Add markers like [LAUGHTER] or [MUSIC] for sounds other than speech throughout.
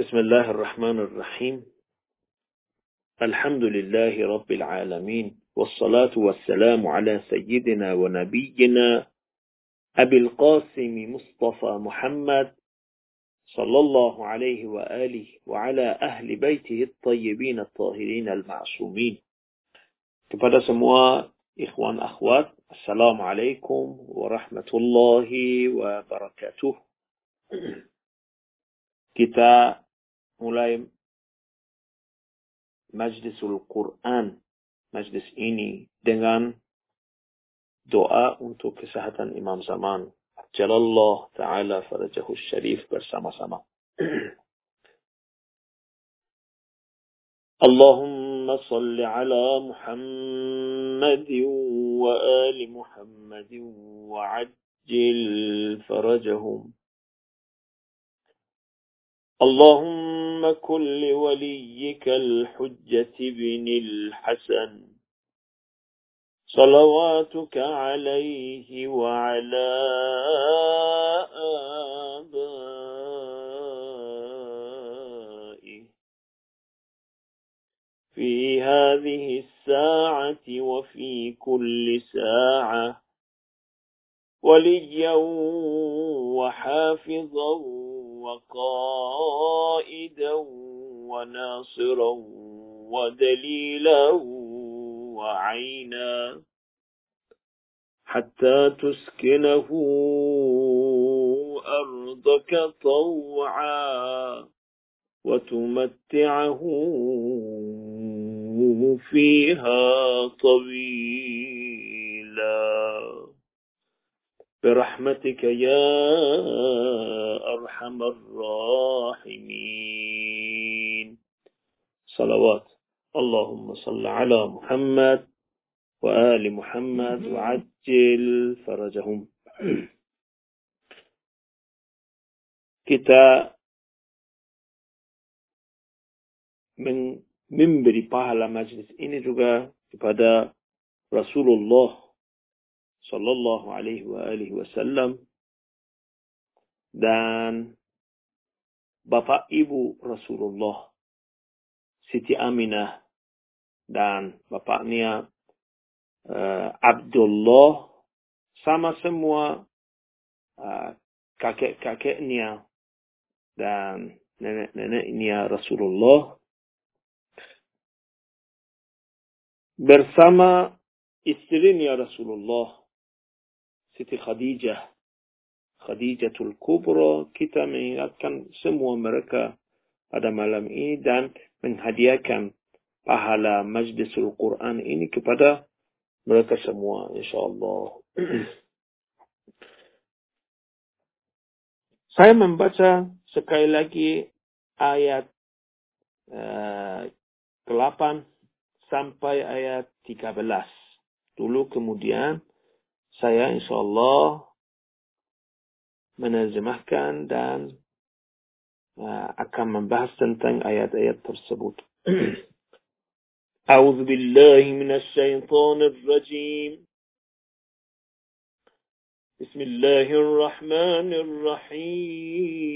بسم الله الرحمن الرحيم. الحمد لله رب العالمين والصلاة والسلام على سيدنا ونبينا أبي القاسم مصطفى محمد صلى الله عليه وآله وعلى أهل بيته الطيبين الطاهرين المعصومين. Kepada semua ikhwan akhwat Assalamualaikum warahmatullahi wabarakatuh. [CLEARS THROAT] Kita mulai majlisul Quran majlis ini dengan doa untuk kesehatan Imam Zaman Jalallah Ta'ala Farajahu Syarif bersama-sama اللهم صل على محمد وآل محمد وعجل فرجهم اللهم كن لوليك الحجة بن الحسن. صلواتك عليه وعلى آبائه. في هذه الساعة وفي كل ساعة. وليا وحافظا وقائدا وناصرا ودليلا وعينا حتى تسكنه أرضك طوعا وتمتعه فيها طويلا. برحمتك يا أرحم الراحمين. صلوات. اللهم صل على محمد وآل محمد وعجل فرجهم. kita memberi pahala majlis ini juga kepada Rasulullah Sallallahu Alaihi wa alihi Wasallam dan Bapak Ibu Rasulullah Siti Aminah dan bapaknya uh, Abdullah sama semua uh, kakek-kakeknya dan nenek-neneknya Rasulullah bersama istrinya Rasulullah Siti Khadijah Khadijatul Kubra kita mengingatkan semua mereka pada malam ini dan menghadiahkan pahala majlisul Quran ini kepada mereka semua insyaallah. [CLEARS THROAT] Saya membaca sekali lagi ayat uh, ke-8 sampai ayat 13 dulu kemudian saya insyaallah menerjemahkan dan uh, akan membahas tentang ayat-ayat tersebut. أعوذ بالله من الشيطان الرجيم بسم الله الرحمن الرحيم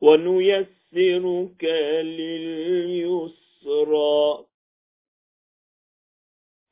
ونيسرك لليسرى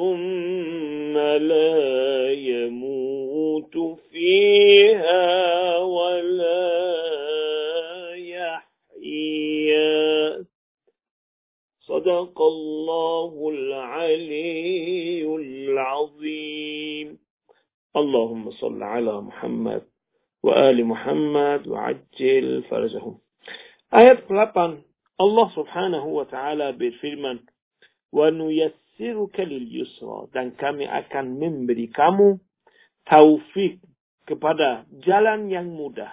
ثم لا يموت فيها ولا يحيا. صدق الله العلي العظيم. اللهم صل على محمد وآل محمد وعجل فرجهم. Ayat 8 Allah subhanahu wa ta'ala nuyassiruka lil yusra dan kami akan memberi kamu taufik kepada jalan yang mudah.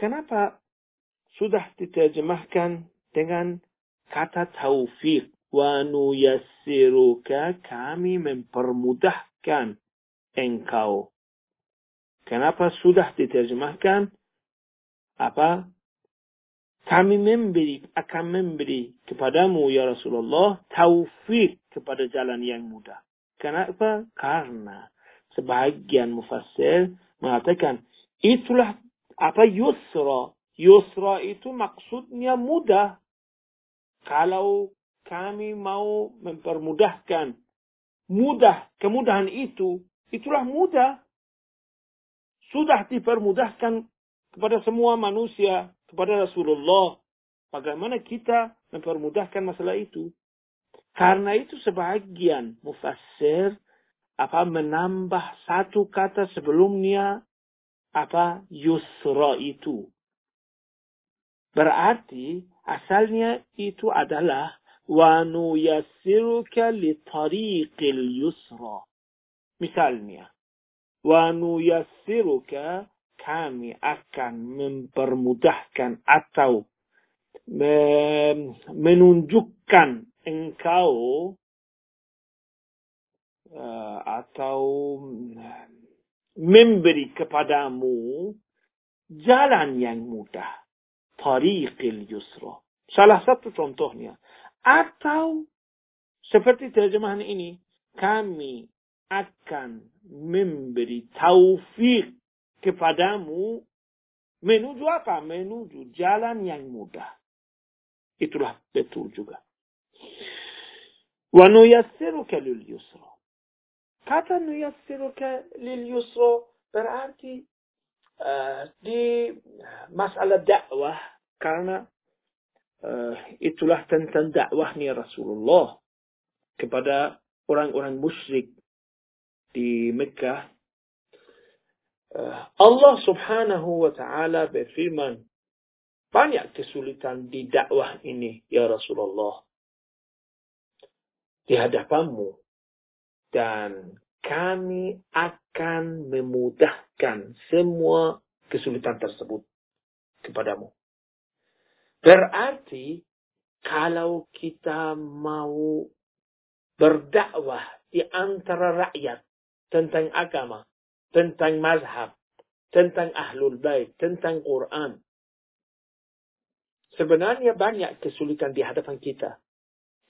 Kenapa sudah diterjemahkan dengan kata taufik? Wa nuyassiruka kami mempermudahkan engkau. Kenapa sudah diterjemahkan? Apa? Kami memberi, akan memberi kepadamu ya Rasulullah taufik kepada jalan yang mudah. Kenapa? Karena sebahagian mufassir mengatakan itulah apa yusra. Yusra itu maksudnya mudah. Kalau kami mau mempermudahkan mudah, kemudahan itu, itulah mudah. Sudah dipermudahkan kepada semua manusia, kepada Rasulullah. Bagaimana kita mempermudahkan masalah itu? Karena itu sebagian mufassir apa menambah satu kata sebelumnya apa yusra itu. Berarti asalnya itu adalah wa nuyassiruka li tariqil yusra. Misalnya, wa nuyassiruka kami akan mempermudahkan atau menunjukkan engkau uh, atau memberi kepadamu jalan yang mudah. Tariqil yusra. Salah satu contohnya. Atau seperti terjemahan ini, kami akan memberi taufik kepadamu menuju apa? Menuju jalan yang mudah. Itulah betul juga. Wa nuyassiruka lil yusra. Kata nuyassiruka lil yusra berarti uh, di masalah dakwah karena uh, itulah tentang dakwahnya Rasulullah kepada orang-orang musyrik di Mekah. Uh, Allah subhanahu wa ta'ala berfirman, banyak kesulitan di dakwah ini, ya Rasulullah. Di hadapanmu dan kami akan memudahkan semua kesulitan tersebut kepadamu. Berarti kalau kita mau berdakwah di antara rakyat tentang agama, tentang mazhab, tentang ahlul bait, tentang Quran. Sebenarnya banyak kesulitan di hadapan kita.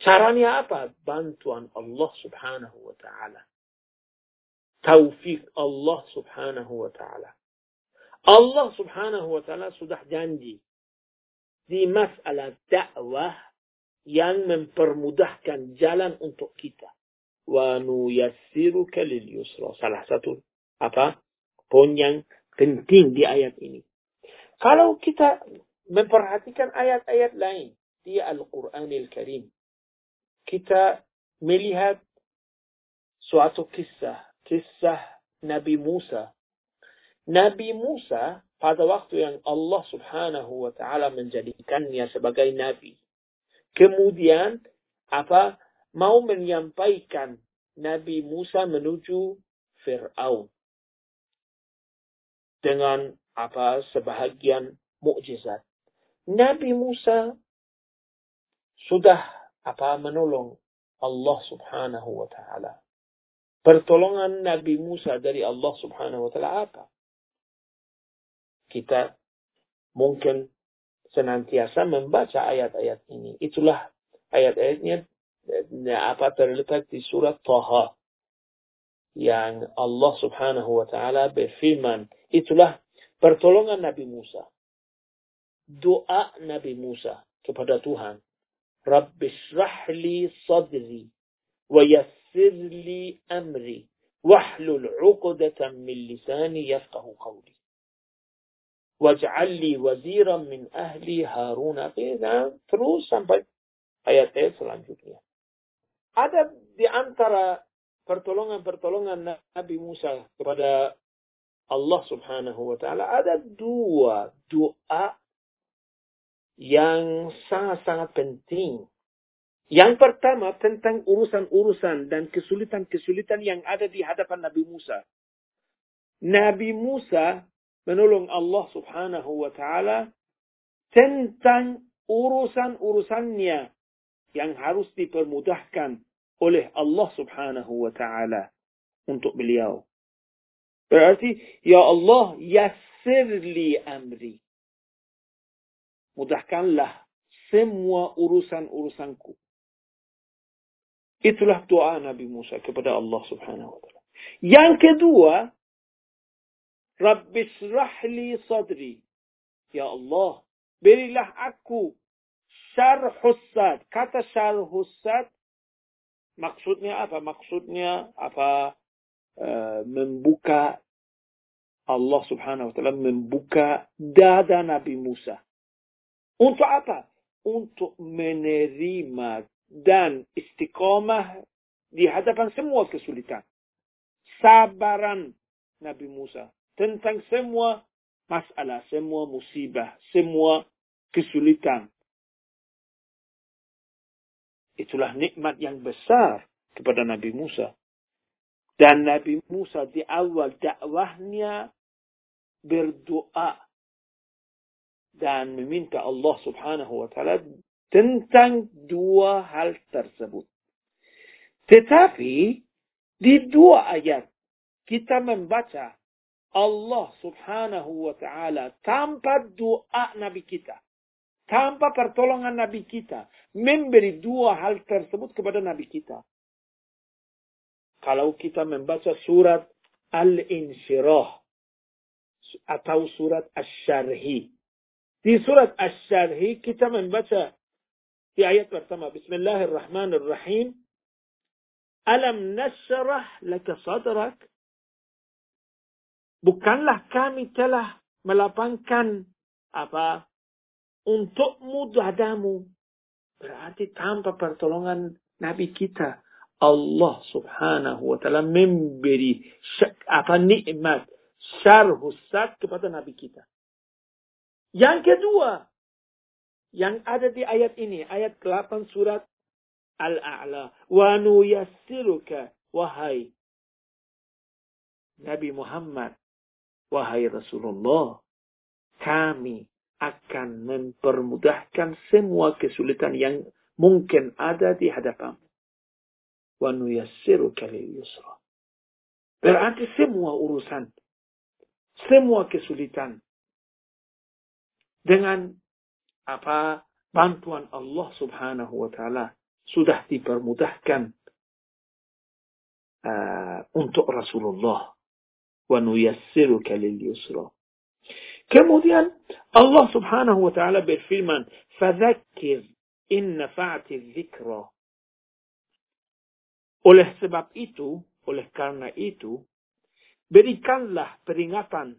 Caranya apa? Bantuan Allah subhanahu wa ta'ala. Taufik Allah subhanahu wa ta'ala. Allah subhanahu wa ta'ala sudah janji di masalah dakwah yang mempermudahkan jalan untuk kita. Wa nuyassiruka lil yusra. Salah satu apa? Poin yang penting di ayat ini. Kalau kita memperhatikan ayat-ayat lain di Al-Quranil Karim, kita melihat suatu kisah, kisah Nabi Musa. Nabi Musa pada waktu yang Allah subhanahu wa ta'ala menjadikannya sebagai Nabi. Kemudian apa mau menyampaikan Nabi Musa menuju Fir'aun. Dengan apa sebahagian mukjizat. Nabi Musa sudah apa menolong Allah subhanahu wa ta'ala. Pertolongan Nabi Musa dari Allah subhanahu wa ta'ala apa? Kita mungkin senantiasa membaca ayat-ayat ini. Itulah ayat-ayatnya apa terletak di surat Taha yang Allah Subhanahu wa taala berfirman Itulah pertolongan Nabi Musa. Doa Nabi Musa kepada Tuhan. Rabbi syrahli sadri wa yassirli amri wahlul uqdatan min lisani yafqahu qawli. Waj'alli waziran min ahli Harun. Terus sampai ayatnya e selanjutnya. Ada di antara pertolongan-pertolongan Nabi Musa kepada Allah subhanahu wa ta'ala ada dua doa yang sangat-sangat penting Yang pertama tentang urusan-urusan dan kesulitan-kesulitan yang ada di hadapan Nabi Musa. Nabi Musa menolong Allah subhanahu wa ta'ala tentang urusan-urusannya yang harus dipermudahkan oleh Allah subhanahu wa ta'ala untuk beliau. Berarti, Ya Allah, yassirli amri. Mudahkanlah semua urusan-urusanku. Itulah doa Nabi Musa kepada Allah subhanahu wa ta'ala. Yang kedua, Rabbi srahli sadri. Ya Allah, berilah aku syarhussad. Kata syarhussad, maksudnya apa? Maksudnya apa? Uh, membuka Allah subhanahu wa ta'ala membuka dada Nabi Musa. Untuk apa? Untuk menerima dan istiqomah di hadapan semua kesulitan. Sabaran Nabi Musa tentang semua masalah, semua musibah, semua kesulitan. Itulah nikmat yang besar kepada Nabi Musa. Dan Nabi Musa di awal dakwahnya berdoa dan meminta Allah subhanahu wa ta'ala tentang dua hal tersebut. Tetapi di dua ayat kita membaca Allah subhanahu wa ta'ala tanpa doa Nabi kita. Tanpa pertolongan Nabi kita. Memberi dua hal tersebut kepada Nabi kita. Kalau kita membaca surat Al-Insyirah. Atau surat Ash-Sharhi. Di surat Ash-Sharhi kita membaca di ayat pertama. Bismillahirrahmanirrahim. Alam nasrah laka sadrak bukanlah kami telah melapangkan apa untukmu dadamu berarti tanpa pertolongan Nabi kita Allah subhanahu wa ta'ala memberi apa nikmat syarhu sad kepada Nabi kita. Yang kedua, yang ada di ayat ini, ayat 8 surat Al-A'la. Wa nuyassiruka, wahai Nabi Muhammad, Wahai Rasulullah, kami akan mempermudahkan semua kesulitan yang mungkin ada di hadapanmu. Wa nuyassiruka yusra. Berarti semua urusan, semua kesulitan dengan apa bantuan Allah Subhanahu wa taala sudah dipermudahkan uh, untuk Rasulullah وَنُيَسِّرُكَ لِلْيُسْرَى Kemudian Allah subhanahu wa ta'ala berfirman, فَذَكِّرْ إِنَّ فَعْتِ الذِّكْرَى Oleh sebab itu, oleh karena itu, berikanlah peringatan.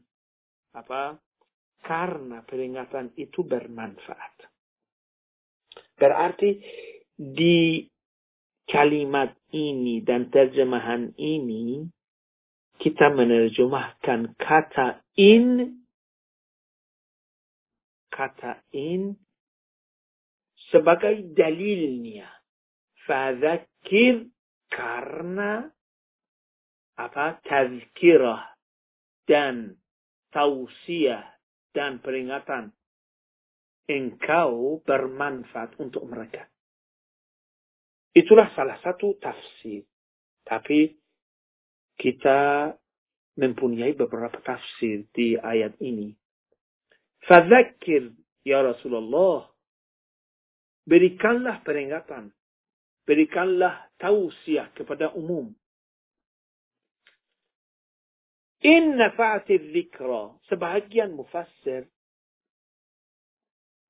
Apa? Karena peringatan itu bermanfaat. Berarti di kalimat ini dan terjemahan ini kita menerjemahkan kata in kata in sebagai dalilnya. Fadzakir karena apa tazkirah dan tausiah dan peringatan engkau bermanfaat untuk mereka. Itulah salah satu tafsir. Tapi kita mempunyai beberapa tafsir di ayat ini. Fadzakir ya Rasulullah. Berikanlah peringatan berikanlah tausiah kepada umum. In nafa'atil zikra. Sebahagian mufassir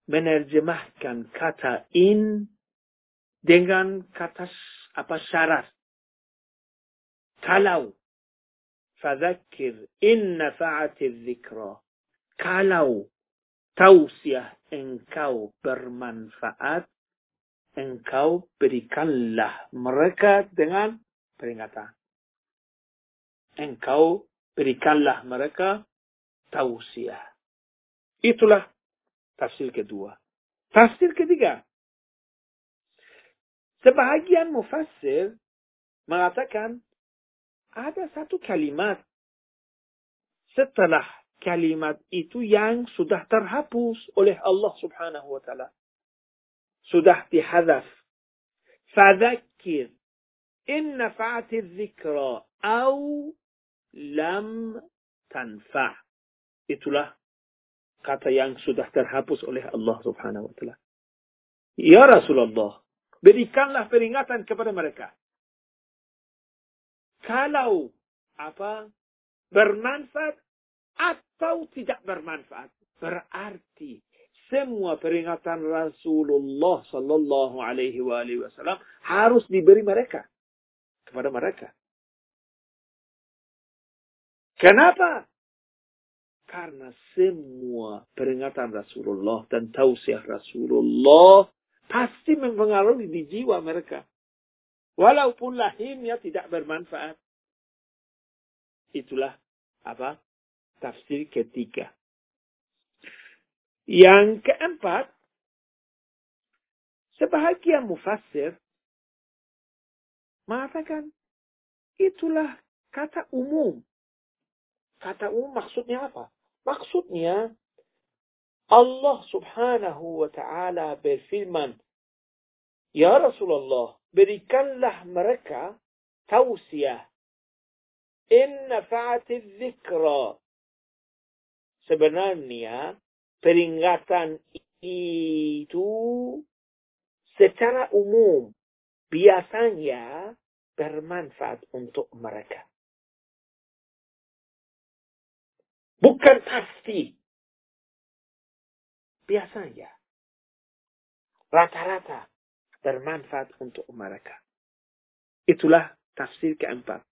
menerjemahkan kata in dengan kata apa syarat. Kalau. Fadhakir. in nafa'atil zikra. Kalau tausiah engkau bermanfaat, engkau berikanlah mereka dengan peringatan. Engkau berikanlah mereka tausiah. Itulah tafsir kedua. Tafsir ketiga. Sebahagian mufassir mengatakan ada satu kalimat setelah kalimat itu yang sudah terhapus oleh Allah Subhanahu wa taala. Sudah dihadaf. Fadzakir in nafa'at dzikra au lam tanfa'. Itulah kata yang sudah terhapus oleh Allah Subhanahu wa taala. Ya Rasulullah, berikanlah peringatan kepada mereka. Kalau apa bermanfaat atau tidak bermanfaat, berarti semua peringatan Rasulullah Sallallahu Alaihi Wasallam harus diberi mereka kepada mereka. Kenapa? Karena semua peringatan Rasulullah dan tausiah Rasulullah pasti mempengaruhi di jiwa mereka. Walaupun lahirnya tidak bermanfaat. Itulah apa? Tafsir ketiga. Yang keempat, sebahagian mufassir mengatakan itulah kata umum. Kata umum maksudnya apa? Maksudnya Allah subhanahu wa ta'ala berfirman, Ya Rasulullah, berikanlah mereka tausiah. Inna fa'ati dzikra. Sebenarnya peringatan itu secara umum biasanya bermanfaat untuk mereka. Bukan pasti. Biasanya. Rata-rata bermanfaat untuk mereka. Itulah tafsir keempat.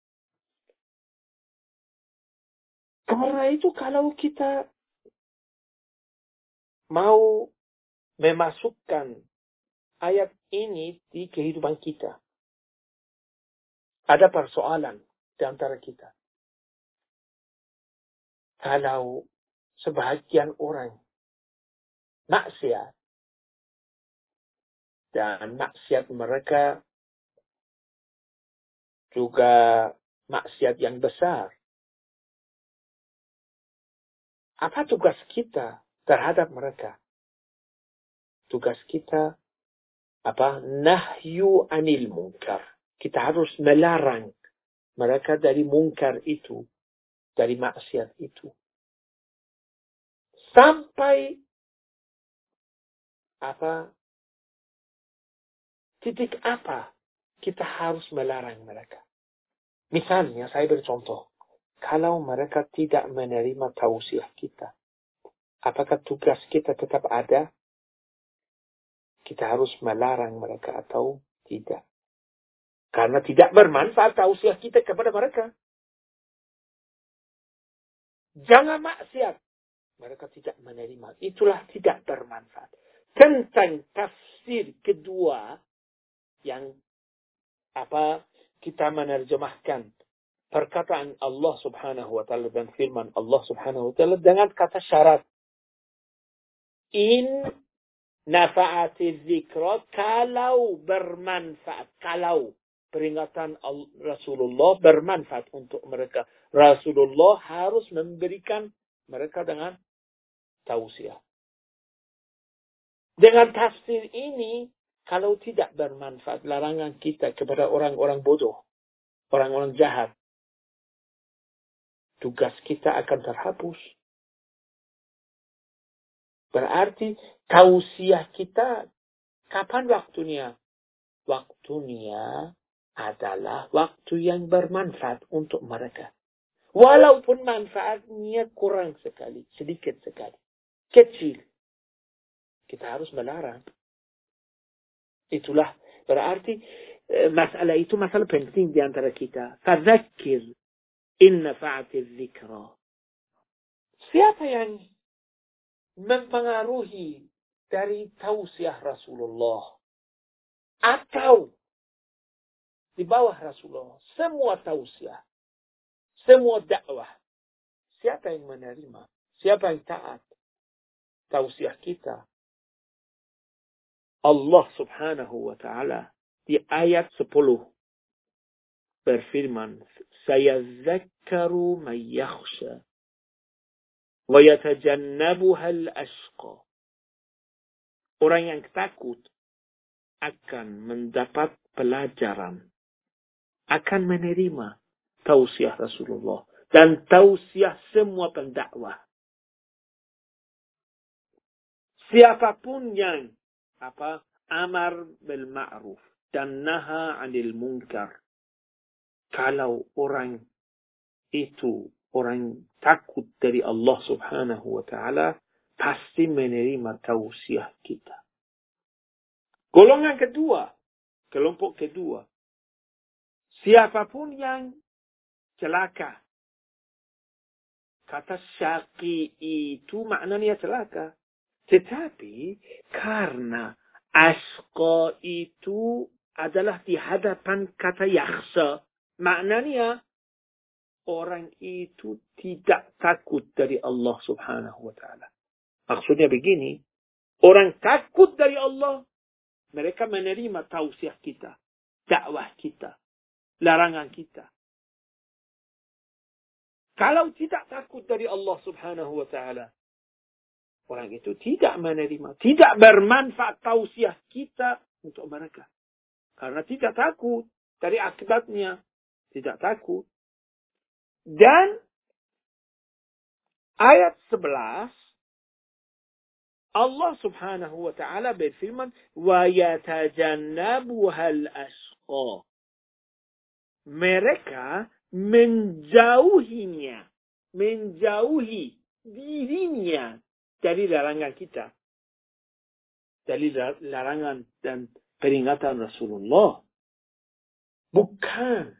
Karena itu kalau kita mau memasukkan ayat ini di kehidupan kita. Ada persoalan di antara kita. Kalau sebahagian orang maksiat dan maksiat mereka juga maksiat yang besar. Apa tugas kita terhadap mereka? Tugas kita apa? Nahyu anil munkar. Kita harus melarang mereka dari munkar itu dari maksiat itu. Sampai apa titik apa kita harus melarang mereka. Misalnya saya bercontoh, kalau mereka tidak menerima tausiah kita, apakah tugas kita tetap ada? Kita harus melarang mereka atau tidak? Karena tidak bermanfaat tausiah kita kepada mereka. Jangan maksiat. Mereka tidak menerima. Itulah tidak bermanfaat. Tentang tafsir kedua yang apa kita menerjemahkan perkataan Allah Subhanahu wa taala dan firman Allah Subhanahu wa taala dengan kata syarat in nafaati dzikra kalau bermanfaat kalau peringatan Rasulullah bermanfaat untuk mereka. Rasulullah harus memberikan mereka dengan tausiah. Dengan tafsir ini, kalau tidak bermanfaat larangan kita kepada orang-orang bodoh, orang-orang jahat, tugas kita akan terhapus. Berarti tausiah kita kapan waktunya? Waktunya adalah waktu yang bermanfaat untuk mereka. Walaupun manfaatnya kurang sekali, sedikit sekali, kecil. Kita harus melarang. Itulah berarti eh, masalah itu masalah penting di antara kita. Fadzakir inna fa'ati dzikra. Siapa yang mempengaruhi dari tausiah Rasulullah atau di bawah Rasulullah. Semua tausiah. Semua dakwah. Siapa yang menerima? Siapa yang taat? Tausiah kita. Allah subhanahu wa ta'ala di ayat 10 berfirman, "Sayadzakkaru man yakhsha yatajannabuha al-ashqa." Orang yang takut akan mendapat pelajaran, akan menerima tausiah Rasulullah dan tausiah semua pendakwah. Siapa pun yang apa amar bil ma'ruf dan naha 'anil munkar. Kalau orang itu orang takut dari Allah Subhanahu wa taala pasti menerima tausiah kita. Golongan kedua, kelompok kedua. Siapa pun yang celaka. Kata syaqi itu maknanya celaka. Tetapi karena asqa itu adalah di hadapan kata yakhsa. Maknanya orang itu tidak takut dari Allah subhanahu wa ta'ala. Maksudnya begini. Orang takut dari Allah. Mereka menerima tausiah kita. Dakwah kita. Larangan kita. Kalau tidak takut dari Allah subhanahu wa ta'ala. Orang itu tidak menerima, tidak bermanfaat tausiah kita untuk mereka. Karena tidak takut dari akibatnya. Tidak takut. Dan ayat 11 Allah subhanahu wa ta'ala berfirman wa yatajannabuhal asqa. Mereka menjauhinya, menjauhi dirinya dari larangan kita. Dari larangan dan peringatan Rasulullah. Bukan.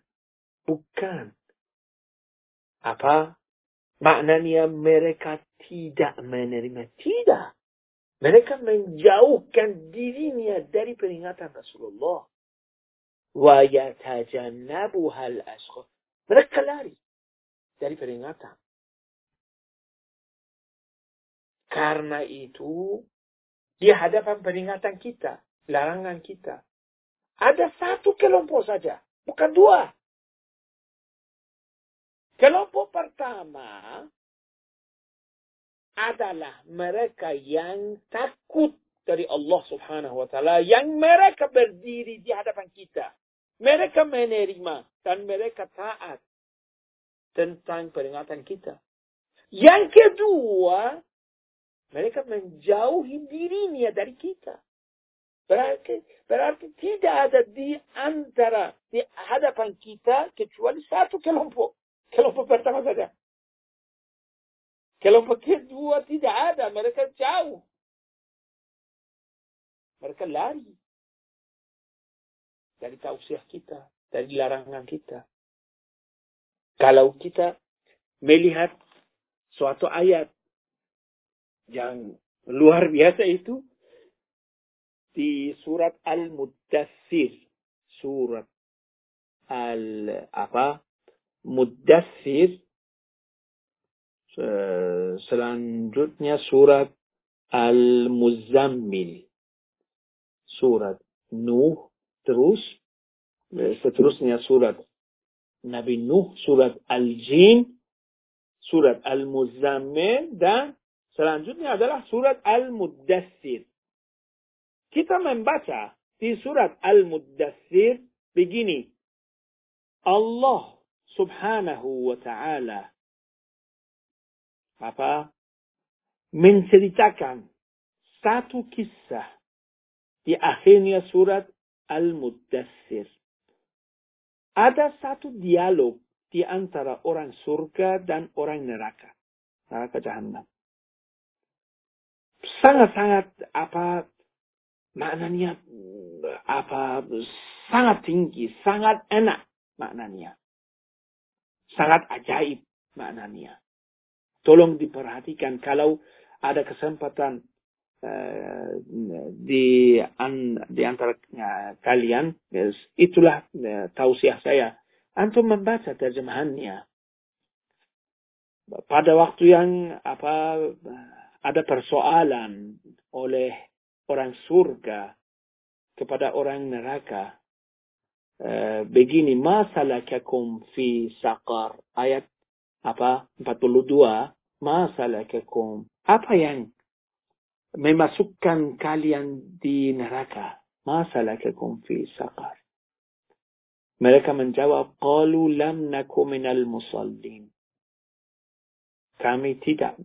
Bukan. Apa? Maknanya mereka tidak menerima. Tidak. Mereka menjauhkan dirinya dari peringatan Rasulullah. Wa yatajannabuhal asghar. Mereka lari dari peringatan. Karena itu, di hadapan peringatan kita, larangan kita, ada satu kelompok saja, bukan dua. Kelompok pertama adalah mereka yang takut dari Allah Subhanahu wa taala, yang mereka berdiri di hadapan kita. Mereka menerima dan mereka taat tentang peringatan kita. Yang kedua, mereka menjauhi dirinya dari kita. Berarti, berarti tidak ada di antara, di hadapan kita kecuali satu kelompok. Kelompok pertama saja. Kelompok kedua tidak ada, mereka jauh. Mereka lari dari tausiah kita, dari larangan kita. Kalau kita melihat suatu ayat yang luar biasa itu di surat Al-Muddassir. Surat Al apa? Muddassir. Selanjutnya surat Al-Muzammil. Surat Nuh terus seterusnya surat Nabi Nuh, surat Al-Jin, surat Al-Muzammil dan Selanjutnya adalah surat Al-Muddassir. Kita membaca di surat Al-Muddassir begini. Allah subhanahu wa ta'ala apa menceritakan satu kisah di akhirnya surat Al-Muddassir. Ada satu dialog di antara orang surga dan orang neraka. Neraka jahanam sangat-sangat apa maknanya apa sangat tinggi, sangat enak maknanya. Sangat ajaib maknanya. Tolong diperhatikan kalau ada kesempatan uh, di an, di antara uh, kalian yes, itulah uh, tausiah saya antum membaca terjemahannya pada waktu yang apa ada persoalan oleh orang surga kepada orang neraka. Uh, begini masalakakum fi saqar. Ayat apa? 42 masalakakum apa yang memasukkan kalian di neraka? Masalakakum fi saqar. Mereka menjawab qalu lam naku minal musallin. Kami tidak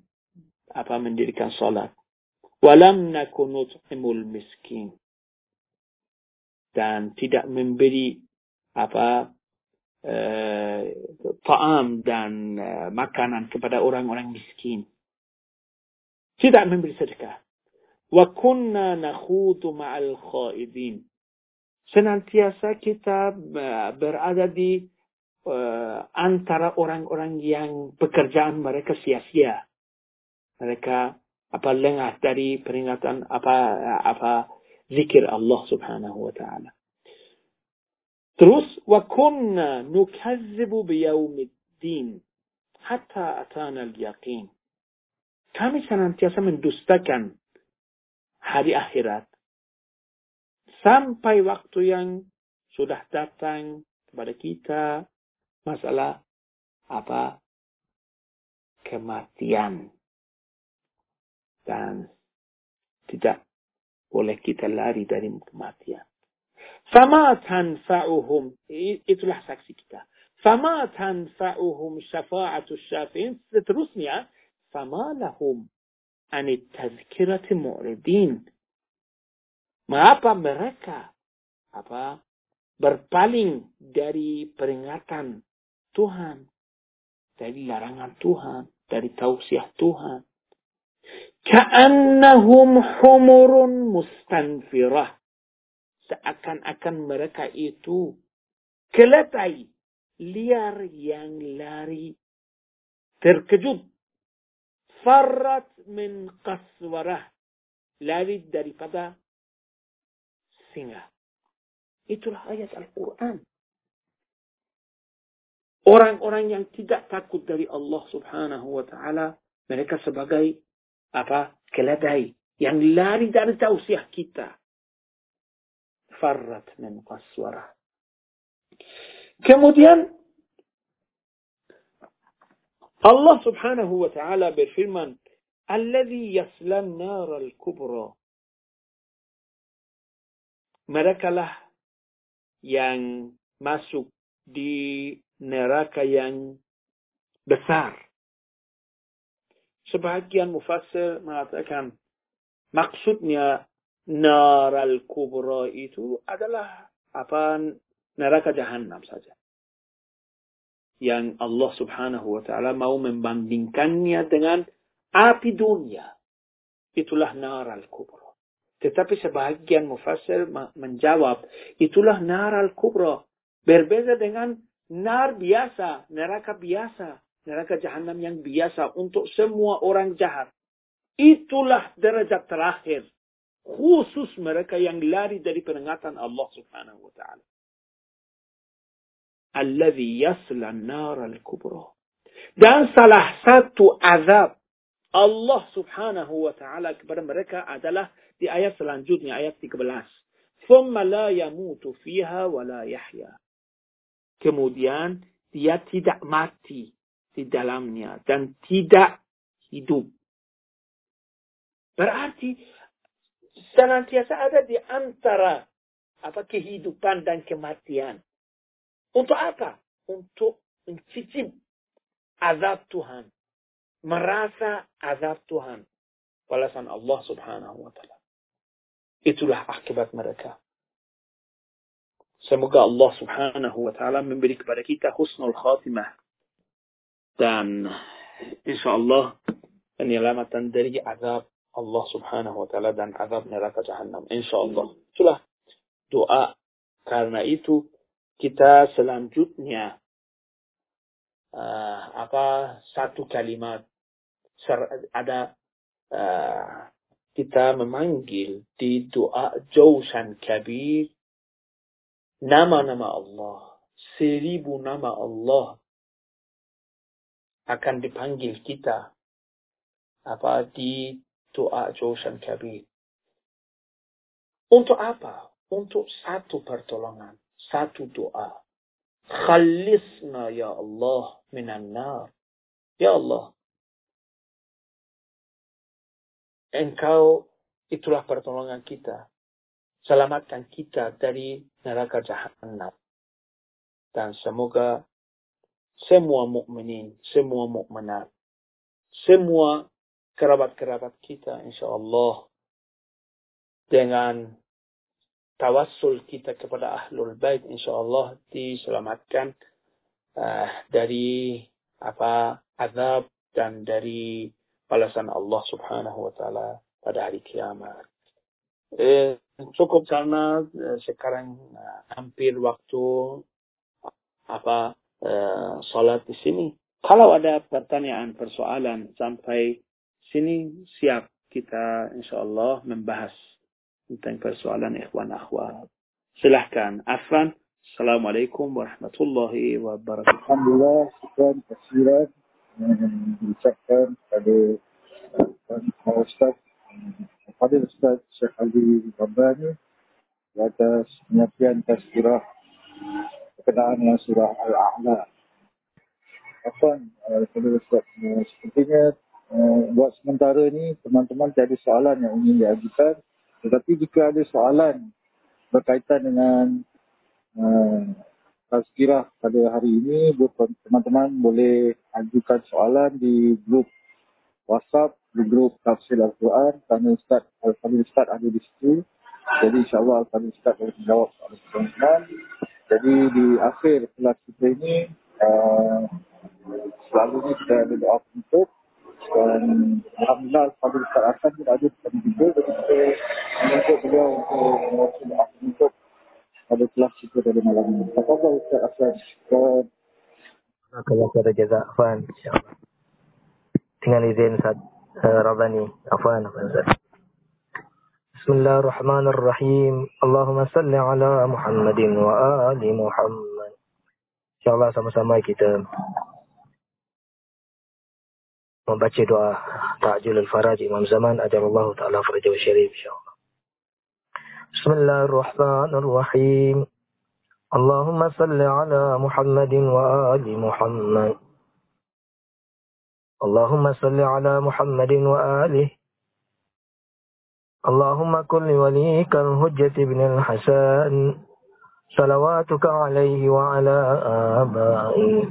apa mendirikan salat walam naku nut'imul miskin. Dan tidak memberi apa uh, taam dan uh, makanan kepada orang-orang miskin. Tidak memberi sedekah. Wa kunna nakhutu ma'al khaidin. Senantiasa kita uh, berada di uh, antara orang-orang yang pekerjaan mereka sia-sia. Mereka apa lengah dari peringatan apa apa zikir Allah subhanahu wa ta'ala. Terus, wa kunna nukazzibu biyaumiddin hatta atana al-yaqin. Kami senantiasa mendustakan hari akhirat sampai waktu yang sudah datang kepada kita masalah apa kematian dan tidak boleh kita lari dari kematian. Fama tanfa'uhum, itulah saksi kita. Fama tanfa'uhum syafa'atu syafi'in. Seterusnya, fama lahum anit tazkirati mu'ridin. Mengapa mereka apa berpaling dari peringatan Tuhan, dari larangan Tuhan, dari tausiah Tuhan. Ka'annahum humurun mustanfirah. Seakan-akan mereka itu keletai liar yang lari terkejut. Farrat min qaswarah. Lari daripada singa. Itulah ayat Al-Quran. Orang-orang yang tidak takut dari Allah subhanahu wa ta'ala. Mereka sebagai apa keledai yang lari dari tausiah kita. فرت من قسورة كمدين الله سبحانه وتعالى برفرمان الذي يصلى النار الكبرى مركة له yang masuk di neraka yang besar. مفسر mufasir mengatakan maksudnya nar al-kubra itu adalah apa neraka jahanam saja. Yang Allah subhanahu wa ta'ala mau membandingkannya dengan api dunia. Itulah nar al-kubra. Tetapi sebahagian mufassir menjawab, itulah nar al-kubra. Berbeda dengan nar biasa, neraka biasa neraka jahanam yang biasa untuk semua orang jahat. Itulah derajat terakhir. Khusus mereka yang lari dari peringatan Allah subhanahu wa ta'ala. Alladhi yasla nar al-kubra. Dan salah satu azab Allah subhanahu wa ta'ala kepada mereka adalah di ayat selanjutnya, ayat 13. ثم لا يموت فيها ولا يحيا. Kemudian dia tidak mati di dalamnya dan tidak hidup. Berarti senantiasa ada di antara apa kehidupan dan kematian. Untuk apa? Untuk mencicip azab Tuhan. Merasa azab Tuhan. Balasan Allah subhanahu wa ta'ala. Itulah akibat mereka. Semoga Allah subhanahu wa ta'ala memberi kepada kita husnul khatimah dan insya Allah penyelamatan dari azab Allah subhanahu wa ta'ala dan azab neraka jahannam. Insya Allah. Itulah doa. Karena itu kita selanjutnya uh, apa satu kalimat ada uh, kita memanggil di doa jausan kabir nama-nama Allah seribu nama Allah akan dipanggil kita apa di doa Josan Kabir. Untuk apa? Untuk satu pertolongan. satu doa. Khalisna ya Allah minan nar. Ya Allah. Engkau itulah pertolongan kita. Selamatkan kita dari neraka jahanam. Dan semoga semua mukminin, semua mukminat, semua kerabat-kerabat kita insyaAllah dengan tawassul kita kepada ahlul bait insyaallah diselamatkan uh, dari apa azab dan dari balasan Allah Subhanahu wa taala pada hari kiamat. Eh, cukup karena eh, sekarang uh, hampir waktu apa uh, salat di sini. Kalau ada pertanyaan, persoalan sampai sini siap kita insyaallah membahas tentang persoalan ikhwan akhwat. Silahkan. Afan. Assalamualaikum warahmatullahi wabarakatuh. Alhamdulillah, syukur kasiran diucapkan kepada Pak Ustaz kepada Ustaz Syekh Ali Rabbani atas penyampaian tazkirah berkenaan dengan surah Al-A'la. Afan, kepada Ustaz, sepertinya buat sementara ni teman-teman tiada soalan yang ingin diajukan tetapi jika ada soalan berkaitan dengan uh, tazkirah pada hari ini, teman-teman boleh ajukan soalan di grup WhatsApp, di grup Tafsir Al-Quran kerana Ustaz Al-Fadil Ustaz ada di situ. Jadi insyaAllah Al-Fadil Ustaz boleh menjawab soalan teman-teman. Jadi di akhir kelas kita ini, uh, selalunya kita ada doa untuk dan Alhamdulillah pada Ustaz Hassan pun ada pada juga jadi kita beliau untuk mewakili untuk pada kelas kita pada malam ini. Apa khabar Ustaz Hassan? Kalau ada jazak Afan. Dengan izin Ustaz uh, Rabani, Afan, Afan Ustaz. Bismillahirrahmanirrahim. Allahumma salli ala Muhammadin wa ali Muhammad. InsyaAllah sama-sama kita membaca doa ta'jil al-faraj Imam Zaman ajarallahu ta'ala farajahu syarif insyaAllah. Bismillahirrahmanirrahim. Allahumma salli ala Muhammadin wa ali Muhammad. Allahumma salli ala Muhammadin wa alih. اللهم كن لوليك الهجة بن الحسن صلواتك عليه وعلى آبائه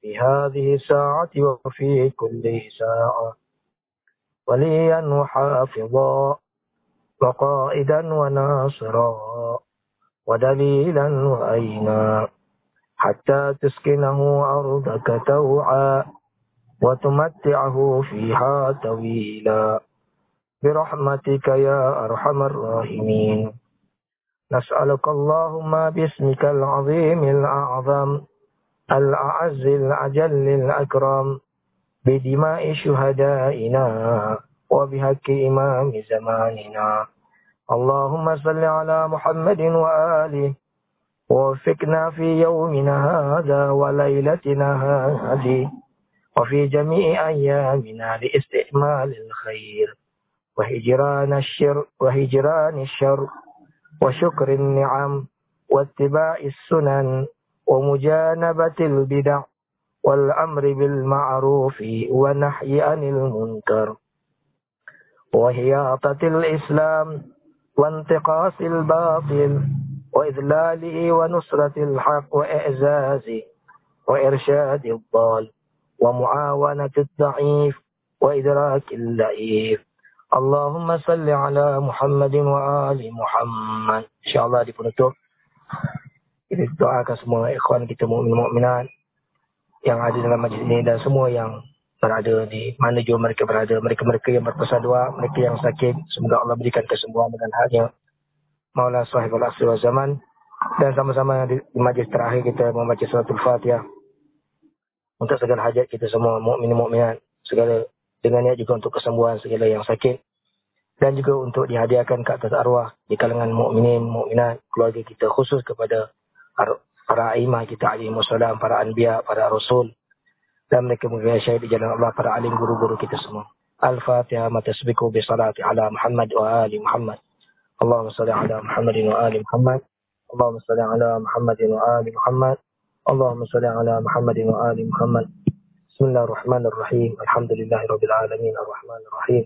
في هذه الساعة وفي كل ساعة. وليا وحافظا وقائدا وناصرا ودليلا وأينا حتى تسكنه أرضك توعا وتمتعه فيها طويلا. برحمتك يا أرحم الراحمين. نسألك اللهم باسمك العظيم الأعظم الأعز الأجل الأكرم بدماء شهدائنا وبهك إمام زماننا. اللهم صل على محمد وآله. ووفقنا في يومنا هذا وليلتنا هذه. وفي جميع أيامنا لاستئمال الخير. وهجران الشر وهجران الشر. وشكر النعم واتباع السنن. ومجانبة البدع والأمر بالمعروف والنحي عن المنكر. وهياطة الإسلام وانتقاص الباطل وإذلاله ونصرة الحق وإعزازه وإرشاد الضال ومعاونة الضعيف وإدراك اللئيف اللهم صل على محمد وآل محمد. إن شاء الله di penutup Kita doakan semua ikhwan kita mu'min mu'minat yang ada dalam majlis ini dan semua yang berada di mana jua mereka berada. Mereka-mereka yang berpesan doa, mereka yang sakit. Semoga Allah berikan kesembuhan dengan halnya. Maula sahib al-asri wa zaman. Dan sama-sama di, majlis terakhir kita membaca suratul fatihah. Untuk segala hajat kita semua mu'min mu'minat. Segala dengannya juga untuk kesembuhan segala yang sakit dan juga untuk dihadiahkan ke atas arwah di kalangan mukminin, mukminat, keluarga kita khusus kepada para imam kita alaihi wasallam, para anbiya, para rasul. Dan mereka mempunyai syahid di jalan Allah, para alim guru-guru kita semua. Al-Fatiha ma tasbiku bi salati ala Muhammad wa ali Muhammad. Allahumma salli ala Muhammadin wa ali Muhammad. Allahumma salli ala Muhammadin wa ali Muhammad. Allahumma salli ala Muhammadin wa ali Muhammad. Bismillahirrahmanirrahim. Alhamdulillahirabbil alamin arrahmanirrahim.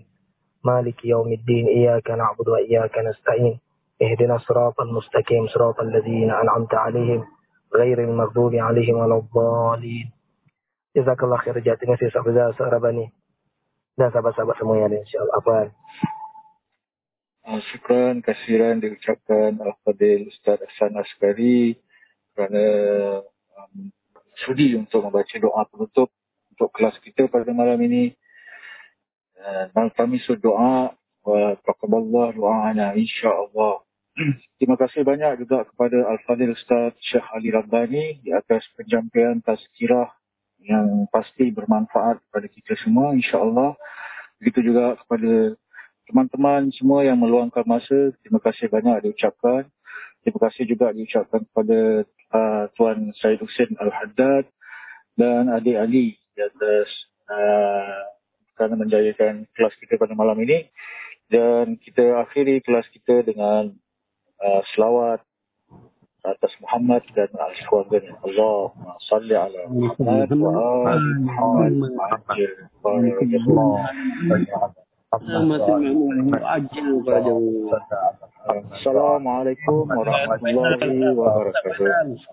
Maliki yaumiddin iyyaka na'budu wa iyyaka nasta'in. إياك نعبد وإياك نستعين اهدنا الصراط المستقيم صراط الذين أنعمت عليهم غير المغضوب عليهم ولا الضالين جزاك الله خير جاتنا في صحبة سهرباني dan sahabat-sahabat semuanya insyaAllah. Apa? Uh, syukran kasiran diucapkan Al-Fadil Ustaz Hassan Askari kerana um, sudi untuk membaca doa penutup untuk kelas kita pada malam ini. Dan kami sudah doa wa taqabballah doa'ana insyaAllah. [CLEARS THROAT] Terima kasih banyak juga kepada Al-Fadil Ustaz Syekh Ali Rabbani di atas penjampaian tazkirah yang pasti bermanfaat kepada kita semua insyaAllah. Begitu juga kepada teman-teman semua yang meluangkan masa. Terima kasih banyak diucapkan. Terima kasih juga diucapkan kepada uh, Tuan Syed Hussein Al-Haddad dan adik Ali di atas uh, kerana menjayakan kelas kita pada malam ini. Dan kita akhiri kelas kita dengan uh, selawat atas Muhammad dan ahli keluarganya. Allahumma salli ala Muhammad wa ali Muhammad ajil Assalamualaikum warahmatullahi wabarakatuh.